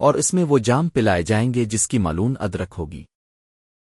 اور اس میں وہ جام پلائے جائیں گے جس کی ملون ادرک ہوگی۔